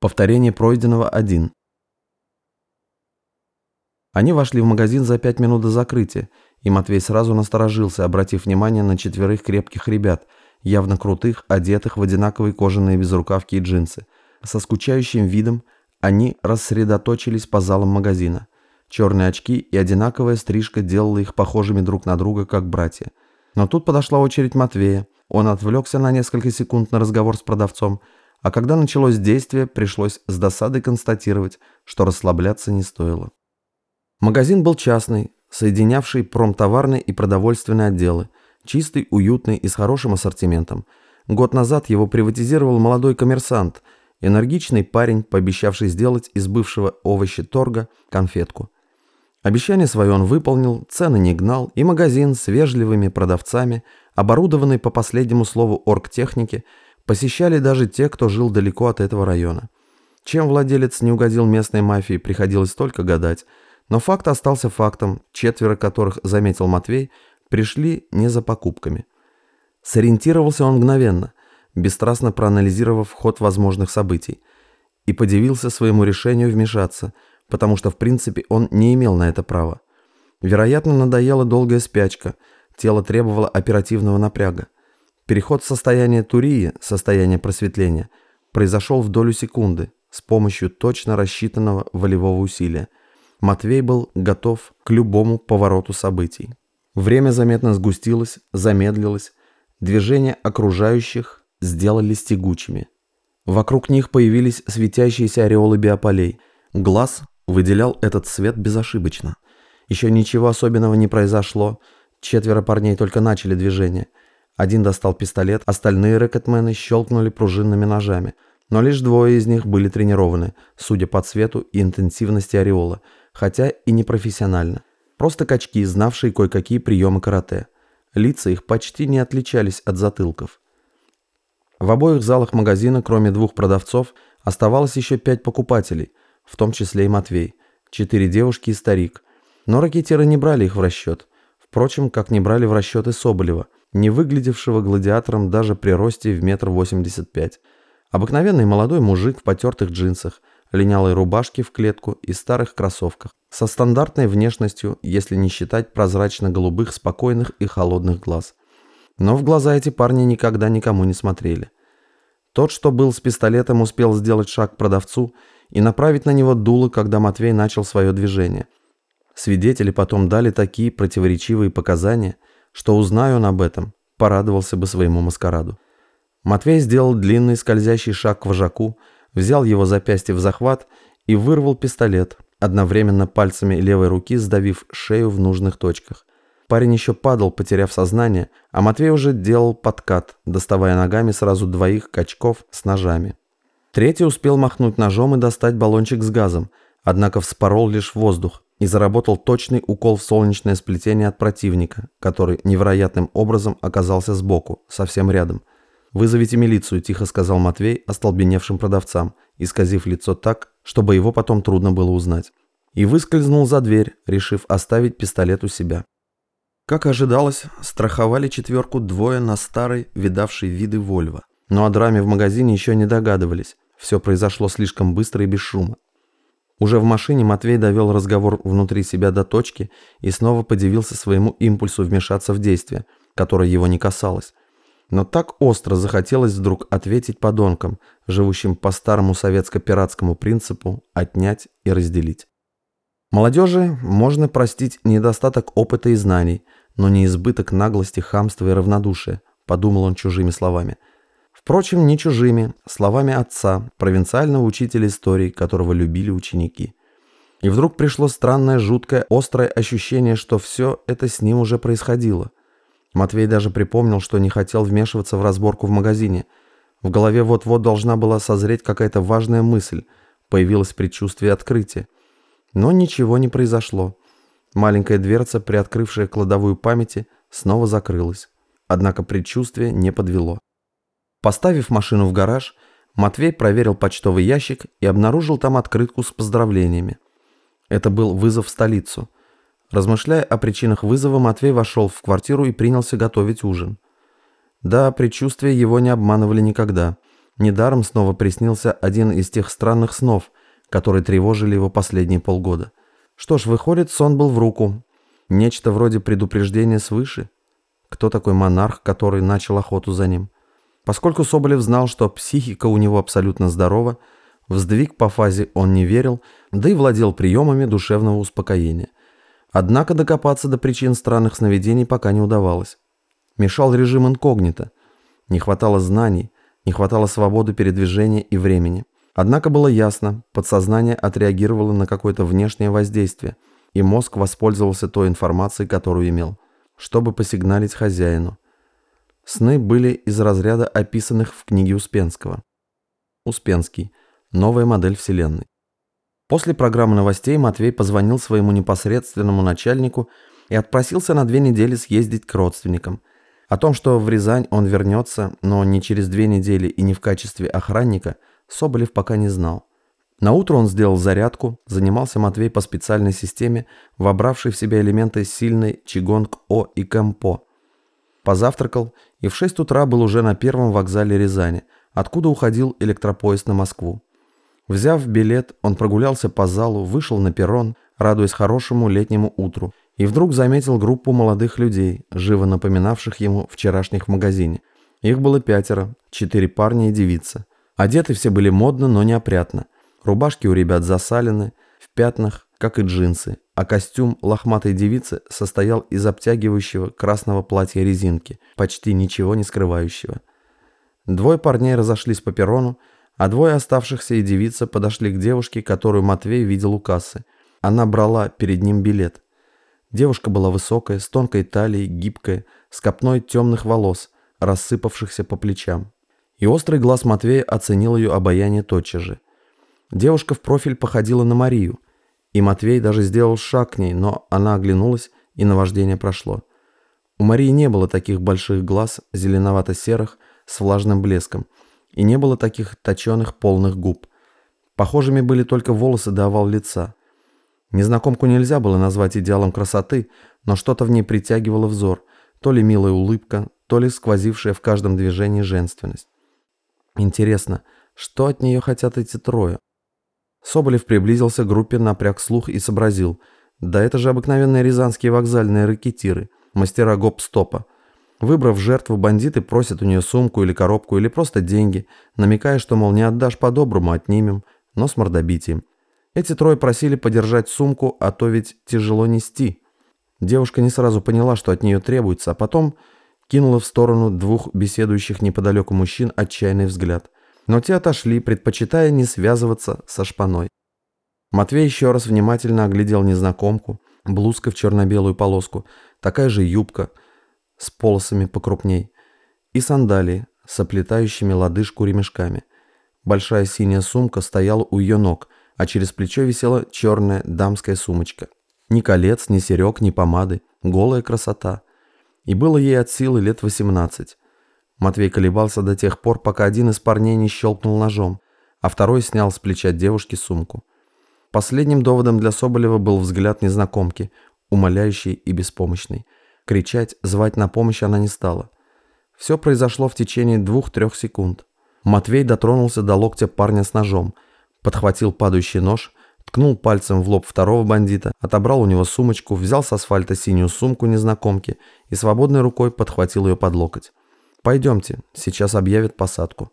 Повторение пройденного 1. Они вошли в магазин за пять минут до закрытия, и Матвей сразу насторожился, обратив внимание на четверых крепких ребят, явно крутых, одетых в одинаковые кожаные безрукавки и джинсы. Со скучающим видом они рассредоточились по залам магазина. Черные очки и одинаковая стрижка делала их похожими друг на друга, как братья. Но тут подошла очередь Матвея. Он отвлекся на несколько секунд на разговор с продавцом – а когда началось действие, пришлось с досадой констатировать, что расслабляться не стоило. Магазин был частный, соединявший промтоварный и продовольственные отделы, чистый, уютный и с хорошим ассортиментом. Год назад его приватизировал молодой коммерсант, энергичный парень, пообещавший сделать из бывшего овощеторга конфетку. Обещание свое он выполнил, цены не гнал, и магазин с вежливыми продавцами, оборудованный по последнему слову оргтехники, Посещали даже те, кто жил далеко от этого района. Чем владелец не угодил местной мафии, приходилось только гадать. Но факт остался фактом, четверо которых, заметил Матвей, пришли не за покупками. Сориентировался он мгновенно, бесстрастно проанализировав ход возможных событий, и подивился своему решению вмешаться, потому что в принципе он не имел на это права. Вероятно, надоела долгая спячка, тело требовало оперативного напряга. Переход в состояние турии, состояние просветления, произошел в долю секунды с помощью точно рассчитанного волевого усилия. Матвей был готов к любому повороту событий. Время заметно сгустилось, замедлилось, движения окружающих сделались тягучими. Вокруг них появились светящиеся ореолы биополей. Глаз выделял этот свет безошибочно. Еще ничего особенного не произошло, четверо парней только начали движение – один достал пистолет, остальные рэкетмены щелкнули пружинными ножами. Но лишь двое из них были тренированы, судя по цвету и интенсивности ореола, хотя и не профессионально. Просто качки, знавшие кое-какие приемы карате. Лица их почти не отличались от затылков. В обоих залах магазина, кроме двух продавцов, оставалось еще пять покупателей, в том числе и Матвей, четыре девушки и старик. Но ракетеры не брали их в расчет. Впрочем, как не брали в расчет и Соболева – не выглядевшего гладиатором даже при росте в метр восемьдесят пять. Обыкновенный молодой мужик в потертых джинсах, линялой рубашке в клетку и старых кроссовках, со стандартной внешностью, если не считать прозрачно-голубых, спокойных и холодных глаз. Но в глаза эти парни никогда никому не смотрели. Тот, что был с пистолетом, успел сделать шаг к продавцу и направить на него дуло, когда Матвей начал свое движение. Свидетели потом дали такие противоречивые показания – что узнаю он об этом, порадовался бы своему маскараду. Матвей сделал длинный скользящий шаг к вожаку, взял его запястье в захват и вырвал пистолет, одновременно пальцами левой руки сдавив шею в нужных точках. Парень еще падал, потеряв сознание, а Матвей уже делал подкат, доставая ногами сразу двоих качков с ножами. Третий успел махнуть ножом и достать баллончик с газом, однако вспорол лишь воздух, и заработал точный укол в солнечное сплетение от противника, который невероятным образом оказался сбоку, совсем рядом. «Вызовите милицию», – тихо сказал Матвей остолбеневшим продавцам, исказив лицо так, чтобы его потом трудно было узнать. И выскользнул за дверь, решив оставить пистолет у себя. Как ожидалось, страховали четверку двое на старой, видавшей виды Вольво. Но о драме в магазине еще не догадывались. Все произошло слишком быстро и без шума. Уже в машине Матвей довел разговор внутри себя до точки и снова подивился своему импульсу вмешаться в действие, которое его не касалось. Но так остро захотелось вдруг ответить подонкам, живущим по старому советско-пиратскому принципу «отнять и разделить». Молодежи можно простить недостаток опыта и знаний, но не избыток наглости, хамства и равнодушия, подумал он чужими словами – Впрочем, не чужими, словами отца, провинциального учителя истории, которого любили ученики. И вдруг пришло странное, жуткое, острое ощущение, что все это с ним уже происходило. Матвей даже припомнил, что не хотел вмешиваться в разборку в магазине. В голове вот-вот должна была созреть какая-то важная мысль, появилось предчувствие открытия. Но ничего не произошло. Маленькая дверца, приоткрывшая кладовую памяти, снова закрылась. Однако предчувствие не подвело. Поставив машину в гараж, Матвей проверил почтовый ящик и обнаружил там открытку с поздравлениями. Это был вызов в столицу. Размышляя о причинах вызова, Матвей вошел в квартиру и принялся готовить ужин. Да, предчувствия его не обманывали никогда. Недаром снова приснился один из тех странных снов, которые тревожили его последние полгода. Что ж, выходит, сон был в руку. Нечто вроде предупреждения свыше. Кто такой монарх, который начал охоту за ним? Поскольку Соболев знал, что психика у него абсолютно здорова, в сдвиг по фазе он не верил, да и владел приемами душевного успокоения. Однако докопаться до причин странных сновидений пока не удавалось. Мешал режим инкогнито. Не хватало знаний, не хватало свободы передвижения и времени. Однако было ясно, подсознание отреагировало на какое-то внешнее воздействие, и мозг воспользовался той информацией, которую имел, чтобы посигналить хозяину. Сны были из разряда описанных в книге Успенского. Успенский. Новая модель Вселенной. После программы новостей Матвей позвонил своему непосредственному начальнику и отпросился на две недели съездить к родственникам. О том, что в Рязань он вернется, но не через две недели и не в качестве охранника, Соболев пока не знал. На утро он сделал зарядку, занимался Матвей по специальной системе, вобравшей в себя элементы сильной Чигонг-О и Кэмпо. Позавтракал и в 6 утра был уже на первом вокзале Рязани, откуда уходил электропоезд на Москву. Взяв билет, он прогулялся по залу, вышел на перрон, радуясь хорошему летнему утру, и вдруг заметил группу молодых людей, живо напоминавших ему вчерашних в магазине. Их было пятеро, четыре парня и девица. Одеты все были модно, но неопрятно. Рубашки у ребят засалены, в пятнах, как и джинсы, а костюм лохматой девицы состоял из обтягивающего красного платья резинки, почти ничего не скрывающего. Двое парней разошлись по перрону, а двое оставшихся и девица подошли к девушке, которую Матвей видел у кассы. Она брала перед ним билет. Девушка была высокая, с тонкой талией, гибкая, с копной темных волос, рассыпавшихся по плечам. И острый глаз Матвея оценил ее обаяние тотчас же. Девушка в профиль походила на Марию, и Матвей даже сделал шаг к ней, но она оглянулась, и наваждение прошло. У Марии не было таких больших глаз, зеленовато-серых, с влажным блеском, и не было таких точеных полных губ. Похожими были только волосы до овал лица. Незнакомку нельзя было назвать идеалом красоты, но что-то в ней притягивало взор, то ли милая улыбка, то ли сквозившая в каждом движении женственность. Интересно, что от нее хотят эти трое? Соболев приблизился к группе, напряг слух и сообразил. Да это же обыкновенные рязанские вокзальные ракетиры, мастера гоп-стопа. Выбрав жертву, бандиты просят у нее сумку или коробку, или просто деньги, намекая, что, мол, не отдашь по-доброму, отнимем, но с мордобитием. Эти трое просили подержать сумку, а то ведь тяжело нести. Девушка не сразу поняла, что от нее требуется, а потом кинула в сторону двух беседующих неподалеку мужчин отчаянный взгляд. Но те отошли, предпочитая не связываться со шпаной. Матвей еще раз внимательно оглядел незнакомку, блузка в черно-белую полоску, такая же юбка с полосами покрупней и сандалии с оплетающими лодыжку ремешками. Большая синяя сумка стояла у ее ног, а через плечо висела черная дамская сумочка. Ни колец, ни серег, ни помады, голая красота. И было ей от силы лет 18. Матвей колебался до тех пор, пока один из парней не щелкнул ножом, а второй снял с плеча девушки сумку. Последним доводом для Соболева был взгляд незнакомки, умоляющий и беспомощный. Кричать, звать на помощь она не стала. Все произошло в течение двух-трех секунд. Матвей дотронулся до локтя парня с ножом – подхватил падающий нож, ткнул пальцем в лоб второго бандита, отобрал у него сумочку, взял с асфальта синюю сумку незнакомки и свободной рукой подхватил ее под локоть. «Пойдемте, сейчас объявят посадку».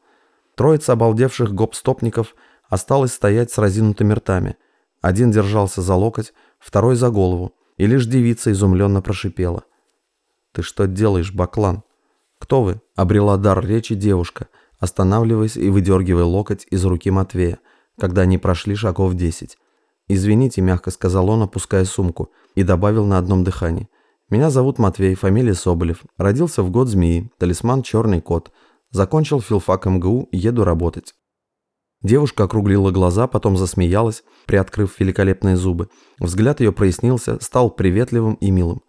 Троица обалдевших гоп-стопников осталась стоять с разинутыми ртами. Один держался за локоть, второй за голову, и лишь девица изумленно прошипела. «Ты что делаешь, баклан?» «Кто вы?» – обрела дар речи девушка, останавливаясь и выдергивая локоть из руки Матвея – когда они прошли шагов десять. «Извините», – мягко сказал он, опуская сумку, и добавил на одном дыхании. «Меня зовут Матвей, фамилия Соболев. Родился в год змеи, талисман черный кот. Закончил филфак МГУ, еду работать». Девушка округлила глаза, потом засмеялась, приоткрыв великолепные зубы. Взгляд ее прояснился, стал приветливым и милым.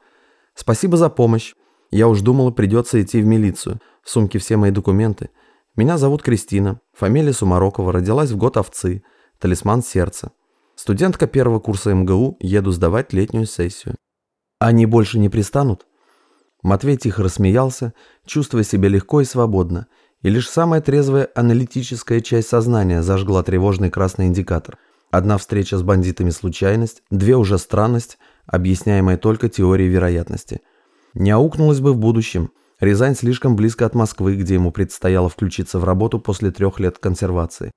«Спасибо за помощь. Я уж думала, придется идти в милицию. В сумке все мои документы. Меня зовут Кристина, фамилия Сумарокова, родилась в год овцы, талисман сердца. Студентка первого курса МГУ, еду сдавать летнюю сессию. Они больше не пристанут? Матвей тихо рассмеялся, чувствуя себя легко и свободно, И лишь самая трезвая аналитическая часть сознания зажгла тревожный красный индикатор. Одна встреча с бандитами – случайность, две уже странность, объясняемая только теорией вероятности. Не аукнулась бы в будущем. Рязань слишком близко от Москвы, где ему предстояло включиться в работу после трех лет консервации.